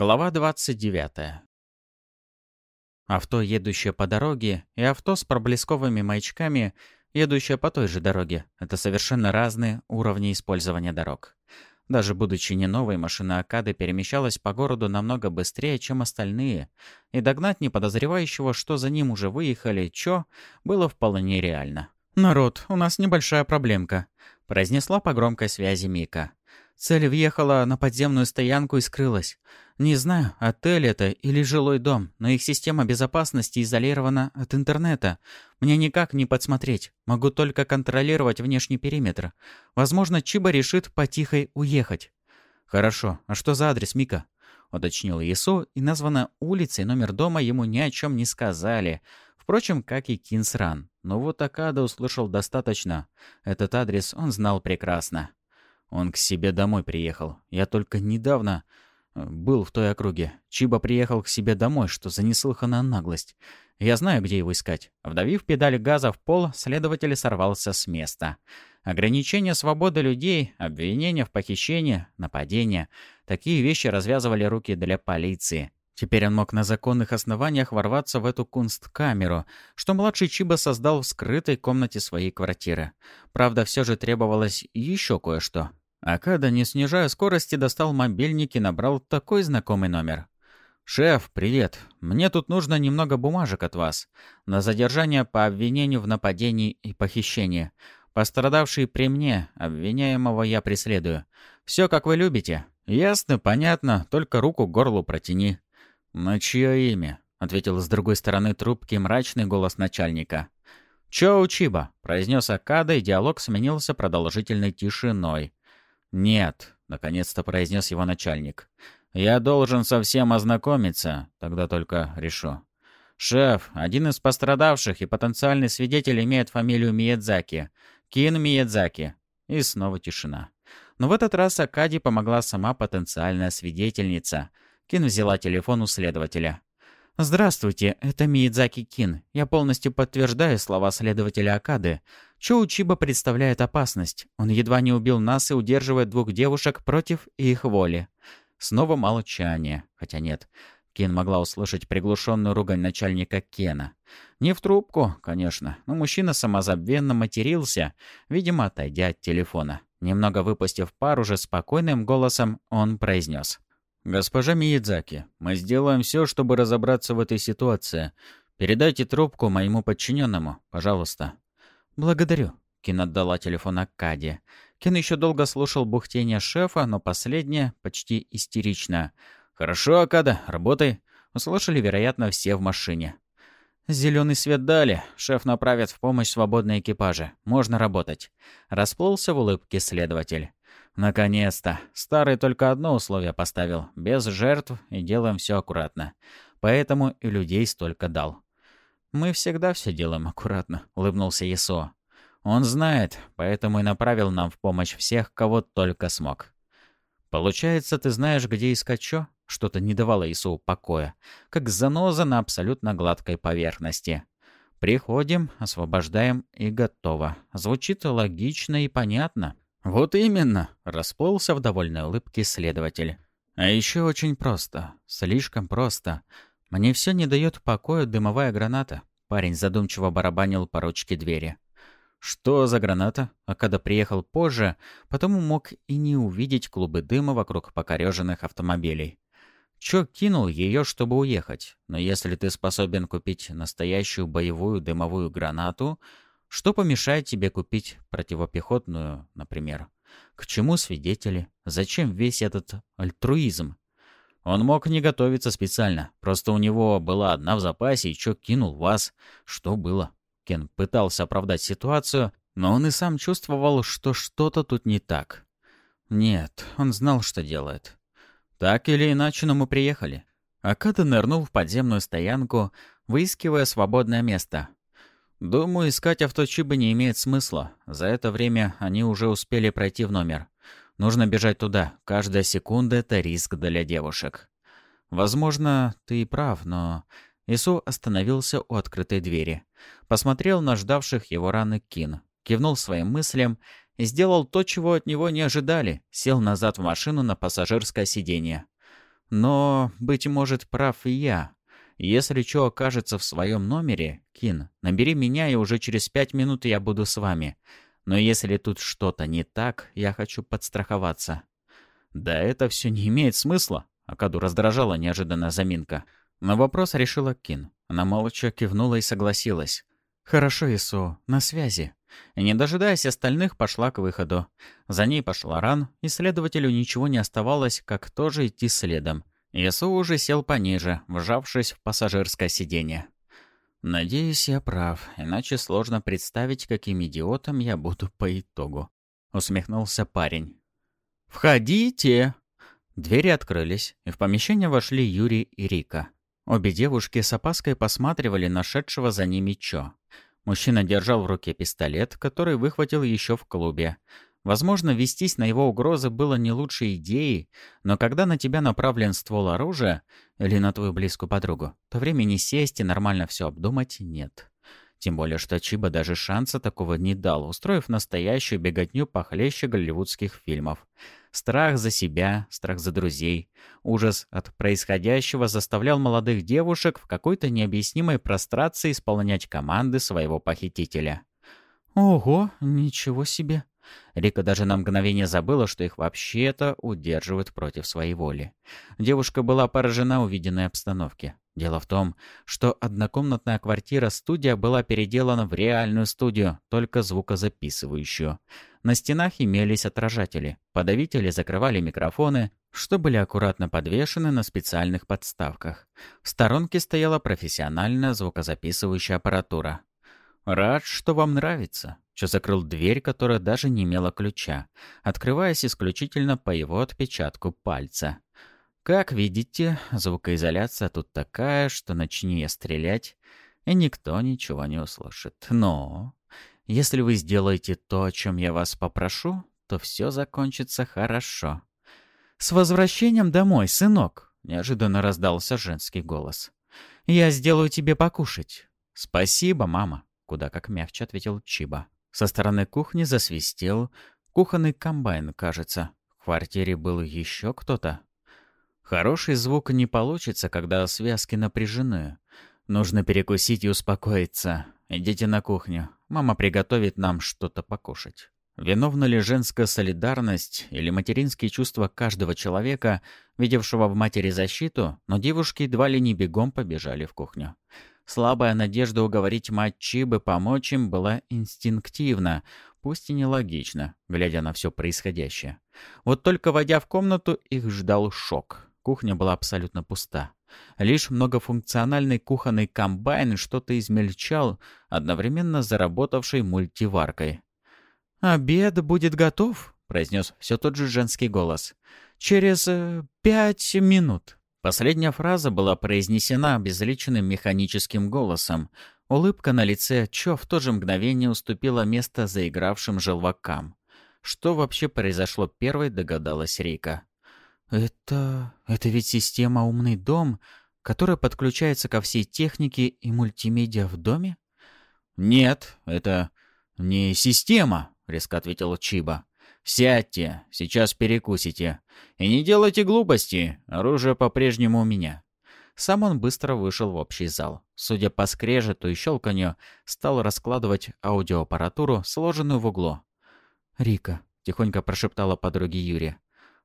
Глава 29. Авто, едущее по дороге, и авто с проблесковыми маячками, едущее по той же дороге — это совершенно разные уровни использования дорог. Даже будучи не новой, машина Акады перемещалась по городу намного быстрее, чем остальные, и догнать неподозревающего, что за ним уже выехали, чё, было вполне реально. «Народ, у нас небольшая проблемка», — произнесла по громкой связи Мика. Цель въехала на подземную стоянку и скрылась. Не знаю, отель это или жилой дом, но их система безопасности изолирована от интернета. Мне никак не подсмотреть. Могу только контролировать внешний периметр. Возможно, Чиба решит потихой уехать. «Хорошо. А что за адрес, Мика?» — уточнил Ису, и названа и номер дома ему ни о чем не сказали. Впрочем, как и Кинсран. Но вот Акада услышал достаточно. Этот адрес он знал прекрасно. Он к себе домой приехал. Я только недавно э, был в той округе. Чиба приехал к себе домой, что за неслыханная наглость. Я знаю, где его искать. Вдавив педаль газа в пол, следователь сорвался с места. Ограничение свободы людей, обвинения в похищении, нападения — такие вещи развязывали руки для полиции. Теперь он мог на законных основаниях ворваться в эту кунсткамеру, что младший Чиба создал в скрытой комнате своей квартиры. Правда, все же требовалось еще кое-что. Акада, не снижая скорости, достал мобильник и набрал такой знакомый номер. «Шеф, привет. Мне тут нужно немного бумажек от вас. На задержание по обвинению в нападении и похищении. Пострадавший при мне, обвиняемого я преследую. Все, как вы любите. Ясно, понятно, только руку к горлу протяни». «На чье имя?» — ответил с другой стороны трубки мрачный голос начальника. «Чо Учиба?» — произнес Акада, и диалог сменился продолжительной тишиной. «Нет», — наконец-то произнес его начальник. «Я должен совсем ознакомиться, тогда только решу». «Шеф, один из пострадавших и потенциальный свидетель имеет фамилию Миядзаки. Кин Миядзаки». И снова тишина. Но в этот раз Акади помогла сама потенциальная свидетельница. Кин взяла телефон у следователя. «Здравствуйте, это Миядзаки Кин. Я полностью подтверждаю слова следователя Акады. Чо Учиба представляет опасность. Он едва не убил нас и удерживает двух девушек против их воли». Снова молчание. Хотя нет. Кин могла услышать приглушенную ругань начальника Кена. Не в трубку, конечно, но мужчина самозабвенно матерился, видимо, отойдя от телефона. Немного выпустив пар, уже спокойным голосом он произнес. «Госпожа Миядзаки, мы сделаем все, чтобы разобраться в этой ситуации. Передайте трубку моему подчиненному, пожалуйста». «Благодарю», — Кин отдала телефон Акаде. Кин еще долго слушал бухтение шефа, но последнее почти истерично. «Хорошо, Акада, работай», — услышали, вероятно, все в машине. «Зеленый свет дали. Шеф направит в помощь свободные экипажи. Можно работать». Расплылся в улыбке следователь. Наконец-то. Старый только одно условие поставил. Без жертв и делаем все аккуратно. Поэтому и людей столько дал. «Мы всегда все делаем аккуратно», — улыбнулся Есо. «Он знает, поэтому и направил нам в помощь всех, кого только смог». «Получается, ты знаешь, где искать что?» Что-то не давало Ису покоя, как заноза на абсолютно гладкой поверхности. «Приходим, освобождаем и готово». Звучит логично и понятно. «Вот именно», — расплылся в довольной улыбке следователь. «А еще очень просто. Слишком просто. Мне все не дает покоя дымовая граната». Парень задумчиво барабанил по ручке двери. Что за граната? А когда приехал позже, потому мог и не увидеть клубы дыма вокруг покореженных автомобилей. Чо кинул ее, чтобы уехать. Но если ты способен купить настоящую боевую дымовую гранату, что помешает тебе купить противопехотную, например? К чему свидетели? Зачем весь этот альтруизм? Он мог не готовиться специально. Просто у него была одна в запасе, и чё кинул вас. Что было? Кен пытался оправдать ситуацию, но он и сам чувствовал, что что-то тут не так. Нет, он знал, что делает. Так или иначе, но мы приехали. Акада нырнул в подземную стоянку, выискивая свободное место. Думаю, искать авточибы не имеет смысла. За это время они уже успели пройти в номер. Нужно бежать туда. Каждая секунда — это риск для девушек. Возможно, ты и прав, но... Ису остановился у открытой двери. Посмотрел на ждавших его раны Кин. Кивнул своим мыслям и сделал то, чего от него не ожидали. Сел назад в машину на пассажирское сиденье. Но, быть может, прав и я. Если Чо окажется в своем номере, Кин, набери меня, и уже через пять минут я буду с вами. Но если тут что-то не так, я хочу подстраховаться». «Да это все не имеет смысла», — Акаду раздражала неожиданная заминка. На вопрос решила Кин. Она молча кивнула и согласилась. «Хорошо, Ису, на связи». И, не дожидаясь остальных, пошла к выходу. За ней пошла Ран, и следователю ничего не оставалось, как тоже идти следом. Ису уже сел пониже, вжавшись в пассажирское сиденье. «Надеюсь, я прав, иначе сложно представить, каким идиотом я буду по итогу», — усмехнулся парень. «Входите!» Двери открылись, и в помещение вошли Юрий и Рика. Обе девушки с опаской посматривали на шедшего за ними Чо. Мужчина держал в руке пистолет, который выхватил еще в клубе. Возможно, вестись на его угрозы было не лучшей идеей, но когда на тебя направлен ствол оружия или на твою близкую подругу, то времени сесть и нормально все обдумать нет. Тем более, что Чиба даже шанса такого не дал, устроив настоящую беготню похлеще голливудских фильмов. Страх за себя, страх за друзей. Ужас от происходящего заставлял молодых девушек в какой-то необъяснимой прострации исполнять команды своего похитителя. «Ого, ничего себе!» Рика даже на мгновение забыла, что их вообще-то удерживают против своей воли. Девушка была поражена увиденной обстановке. Дело в том, что однокомнатная квартира-студия была переделана в реальную студию, только звукозаписывающую. На стенах имелись отражатели. Подавители закрывали микрофоны, что были аккуратно подвешены на специальных подставках. В сторонке стояла профессиональная звукозаписывающая аппаратура. «Рад, что вам нравится», что закрыл дверь, которая даже не имела ключа, открываясь исключительно по его отпечатку пальца. Как видите, звукоизоляция тут такая, что начни я стрелять, и никто ничего не услышит. Но если вы сделаете то, о чем я вас попрошу, то все закончится хорошо. «С возвращением домой, сынок!» — неожиданно раздался женский голос. «Я сделаю тебе покушать». «Спасибо, мама», — куда как мягче ответил Чиба. Со стороны кухни засвистел кухонный комбайн, кажется. В квартире был еще кто-то. Хороший звук не получится, когда связки напряжены. Нужно перекусить и успокоиться. Идите на кухню. Мама приготовит нам что-то покушать. Виновна ли женская солидарность или материнские чувства каждого человека, видевшего в матери защиту, но девушки едва ли не бегом побежали в кухню. Слабая надежда уговорить мать Чибы помочь им была инстинктивна, пусть и нелогична, глядя на все происходящее. Вот только войдя в комнату, их ждал шок. Кухня была абсолютно пуста. Лишь многофункциональный кухонный комбайн что-то измельчал, одновременно заработавший мультиваркой. «Обед будет готов», — произнес все тот же женский голос. «Через э, пять минут». Последняя фраза была произнесена обезличенным механическим голосом. Улыбка на лице Чо в то же мгновение уступила место заигравшим желвакам. Что вообще произошло первой, догадалась Рика. «Это... это ведь система «Умный дом», которая подключается ко всей технике и мультимедиа в доме?» «Нет, это не система», — резко ответил Чиба. «Сядьте, сейчас перекусите. И не делайте глупости, оружие по-прежнему у меня». Сам он быстро вышел в общий зал. Судя по скрежету и щелканью, стал раскладывать аудиоаппаратуру, сложенную в углу. «Рика», — тихонько прошептала подруге Юрия.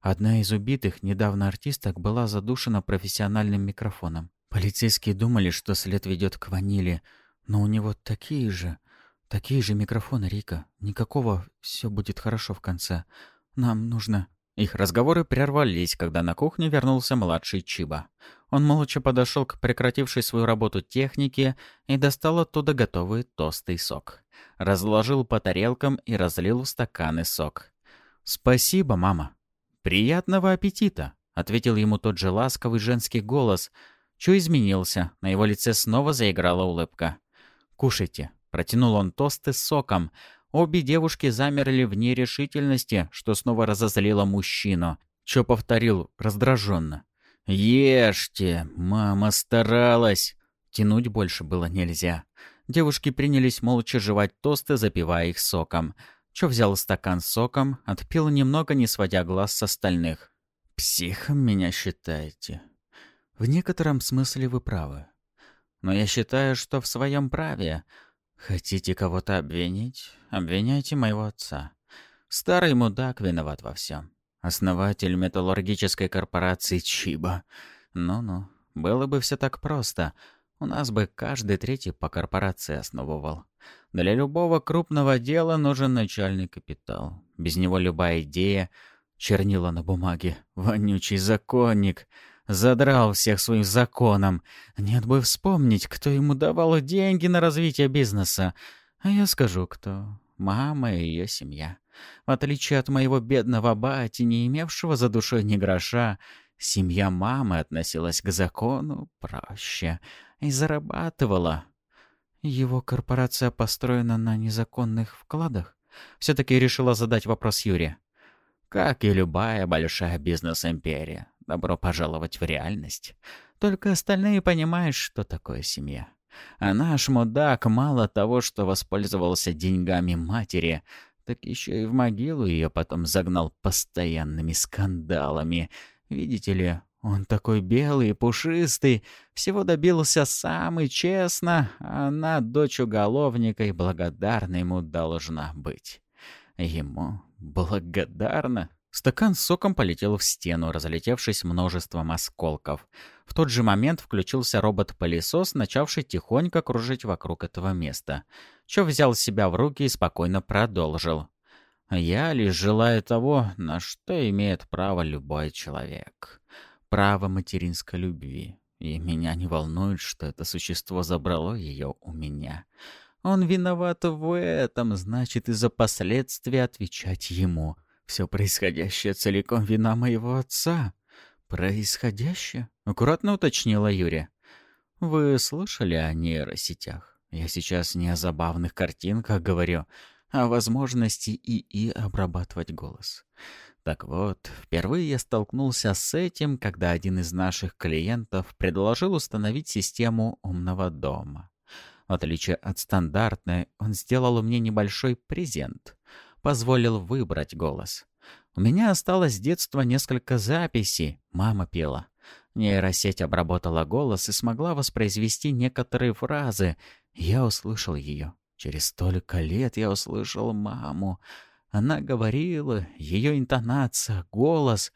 Одна из убитых, недавно артисток, была задушена профессиональным микрофоном. Полицейские думали, что след ведет к ванили, но у него такие же... Такие же микрофоны, Рика. Никакого «все будет хорошо» в конце. Нам нужно...» Их разговоры прервались, когда на кухню вернулся младший Чиба. Он молча подошел к прекратившей свою работу технике и достал оттуда готовый тостый сок. Разложил по тарелкам и разлил в стаканы сок. «Спасибо, мама». «Приятного аппетита», — ответил ему тот же ласковый женский голос. Чу изменился, на его лице снова заиграла улыбка. «Кушайте, Протянул он тосты с соком. Обе девушки замерли в нерешительности, что снова разозлило мужчину. Чо повторил раздраженно. «Ешьте! Мама старалась!» Тянуть больше было нельзя. Девушки принялись молча жевать тосты, запивая их соком. Чо взял стакан с соком, отпил немного, не сводя глаз с остальных. Психом меня считаете. В некотором смысле вы правы. Но я считаю, что в своем праве. Хотите кого-то обвинить? Обвиняйте моего отца. Старый мудак виноват во всем. Основатель металлургической корпорации Чиба. Ну-ну, было бы все так просто. У нас бы каждый третий по корпорации основывал. Для любого крупного дела нужен начальный капитал. Без него любая идея — чернила на бумаге. Вонючий законник. Задрал всех своим законом. Нет бы вспомнить, кто ему давал деньги на развитие бизнеса. А я скажу, кто. Мама и ее семья. В отличие от моего бедного бати, не имевшего за душой ни гроша, семья мамы относилась к закону проще и зарабатывала. Его корпорация построена на незаконных вкладах? Все-таки решила задать вопрос Юрия. Как и любая большая бизнес-империя, добро пожаловать в реальность. Только остальные понимают, что такое семья. А наш мудак мало того, что воспользовался деньгами матери, так еще и в могилу ее потом загнал постоянными скандалами. Видите ли, он такой белый и пушистый, всего добился сам и честно, а она, дочь уголовника, и благодарна ему должна быть. Ему благодарна? Стакан с соком полетел в стену, разлетевшись множеством осколков. В тот же момент включился робот-пылесос, начавший тихонько кружить вокруг этого места. Чо взял себя в руки и спокойно продолжил. «Я лишь желаю того, на что имеет право любой человек. Право материнской любви. И меня не волнует, что это существо забрало ее у меня. Он виноват в этом, значит, и за последствия отвечать ему». Все происходящее целиком вина моего отца. Происходящее? Аккуратно уточнила Юрия. Вы слышали о нейросетях? Я сейчас не о забавных картинках говорю, а о возможности ИИ обрабатывать голос. Так вот, впервые я столкнулся с этим, когда один из наших клиентов предложил установить систему умного дома. В отличие от стандартной, он сделал мне небольшой презент позволил выбрать голос. У меня осталось с детства несколько записей, мама пела. Нейросеть обработала голос и смогла воспроизвести некоторые фразы. Я услышал ее. Через столько лет я услышал маму. Она говорила, ее интонация, голос.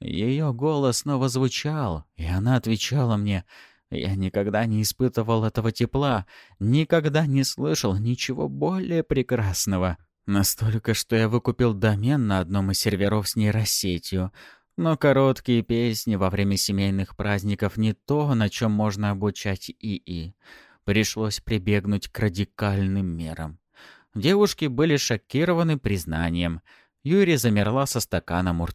Ее голос снова звучал, и она отвечала мне. Я никогда не испытывал этого тепла, никогда не слышал ничего более прекрасного. Настолько, что я выкупил домен на одном из серверов с нейросетью. Но короткие песни во время семейных праздников не то, на чем можно обучать ИИ. Пришлось прибегнуть к радикальным мерам. Девушки были шокированы признанием. Юрий замерла со стаканом у.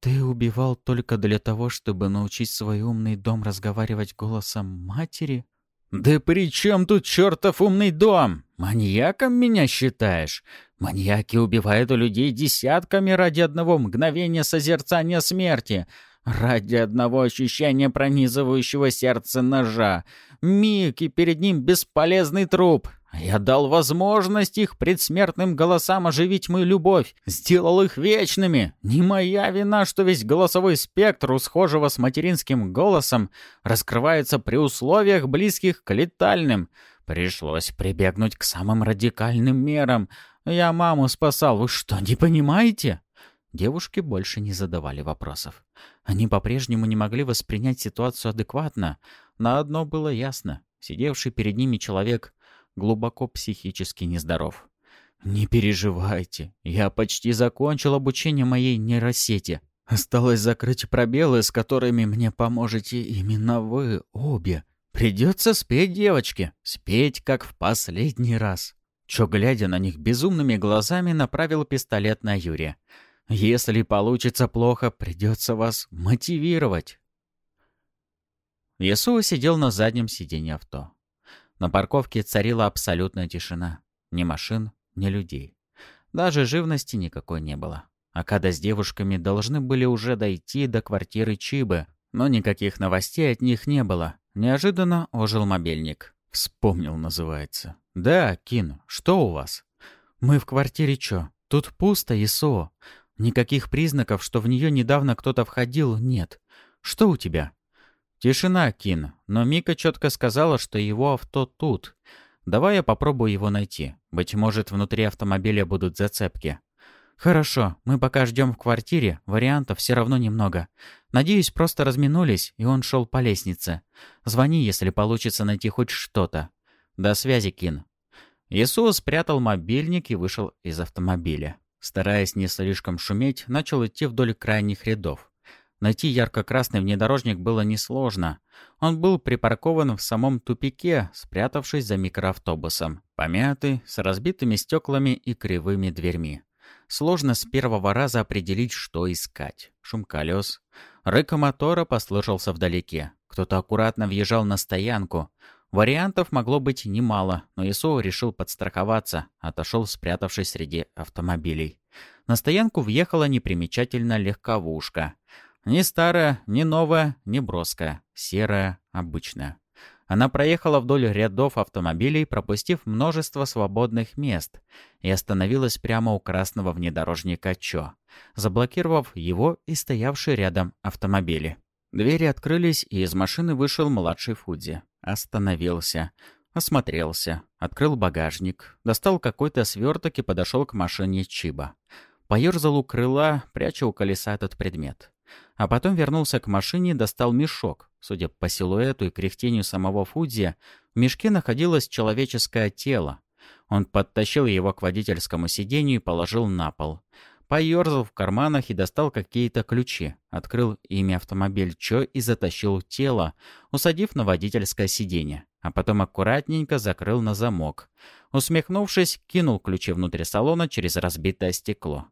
«Ты убивал только для того, чтобы научить свой умный дом разговаривать голосом матери?» «Да при чем тут чертов умный дом? Маньяком меня считаешь? Маньяки убивают людей десятками ради одного мгновения созерцания смерти, ради одного ощущения пронизывающего сердце ножа. Миг, и перед ним бесполезный труп. Я дал возможность их предсмертным голосам оживить мою любовь, сделал их вечными. Не моя вина, что весь голосовой спектр у схожего с материнским голосом раскрывается при условиях, близких к летальным. Пришлось прибегнуть к самым радикальным мерам. Я маму спасал, вы что, не понимаете? Девушки больше не задавали вопросов. Они по-прежнему не могли воспринять ситуацию адекватно. На одно было ясно. Сидевший перед ними человек глубоко психически нездоров. «Не переживайте, я почти закончил обучение моей нейросети. Осталось закрыть пробелы, с которыми мне поможете именно вы обе. Придется спеть, девочки, спеть, как в последний раз». Чо, глядя на них безумными глазами, направил пистолет на Юрия. «Если получится плохо, придется вас мотивировать». Ясуа сидел на заднем сиденье авто. На парковке царила абсолютная тишина. Ни машин, ни людей. Даже живности никакой не было. Акада с девушками должны были уже дойти до квартиры Чибы, но никаких новостей от них не было. Неожиданно ожил мобильник. «Вспомнил, называется». «Да, Кин, что у вас?» «Мы в квартире Чо. Тут пусто, Исо. Никаких признаков, что в нее недавно кто-то входил, нет. Что у тебя?» «Тишина, Кин, но Мика четко сказала, что его авто тут. Давай я попробую его найти. Быть может, внутри автомобиля будут зацепки». «Хорошо, мы пока ждем в квартире, вариантов все равно немного. Надеюсь, просто разминулись, и он шел по лестнице. Звони, если получится найти хоть что-то. До связи, Кин». Ису спрятал мобильник и вышел из автомобиля. Стараясь не слишком шуметь, начал идти вдоль крайних рядов. Найти ярко-красный внедорожник было несложно. Он был припаркован в самом тупике, спрятавшись за микроавтобусом. Помятый, с разбитыми стеклами и кривыми дверьми. Сложно с первого раза определить, что искать. Шум колес. Рык мотора послышался вдалеке. Кто-то аккуратно въезжал на стоянку. Вариантов могло быть немало, но Исоу решил подстраховаться, отошел, спрятавшись среди автомобилей. На стоянку въехала непримечательно легковушка. Ни старая, ни новая, ни броская. Серая, обычная. Она проехала вдоль рядов автомобилей, пропустив множество свободных мест, и остановилась прямо у красного внедорожника Чо, заблокировав его и стоявшие рядом автомобили. Двери открылись, и из машины вышел младший Фудзи. Остановился, осмотрелся, открыл багажник, достал какой-то сверток и подошел к машине Чиба. Поерзал у крыла, пряча у колеса этот предмет. А потом вернулся к машине и достал мешок. Судя по силуэту и кряхтению самого Фудзи, в мешке находилось человеческое тело. Он подтащил его к водительскому сиденью и положил на пол. Поерзал в карманах и достал какие-то ключи. Открыл ими автомобиль Чо и затащил тело, усадив на водительское сиденье. А потом аккуратненько закрыл на замок. Усмехнувшись, кинул ключи внутрь салона через разбитое стекло.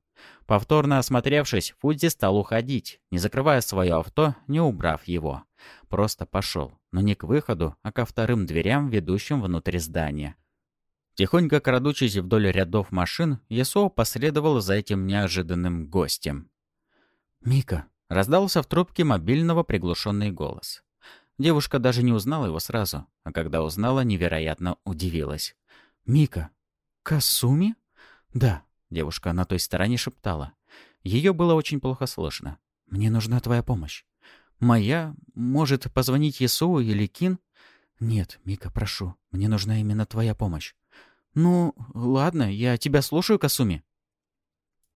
Повторно осмотревшись, Фудзи стал уходить, не закрывая свое авто, не убрав его. Просто пошел, но не к выходу, а ко вторым дверям, ведущим внутрь здания. Тихонько крадучись вдоль рядов машин, Ясо последовал за этим неожиданным гостем. «Мика!» — раздался в трубке мобильного приглушенный голос. Девушка даже не узнала его сразу, а когда узнала, невероятно удивилась. «Мика! Касуми?» «Да», — девушка на той стороне шептала. Ее было очень плохо слышно. «Мне нужна твоя помощь». «Моя? Может, позвонить Ясу или Кин?» «Нет, Мика, прошу, мне нужна именно твоя помощь». «Ну, ладно, я тебя слушаю, Касуми».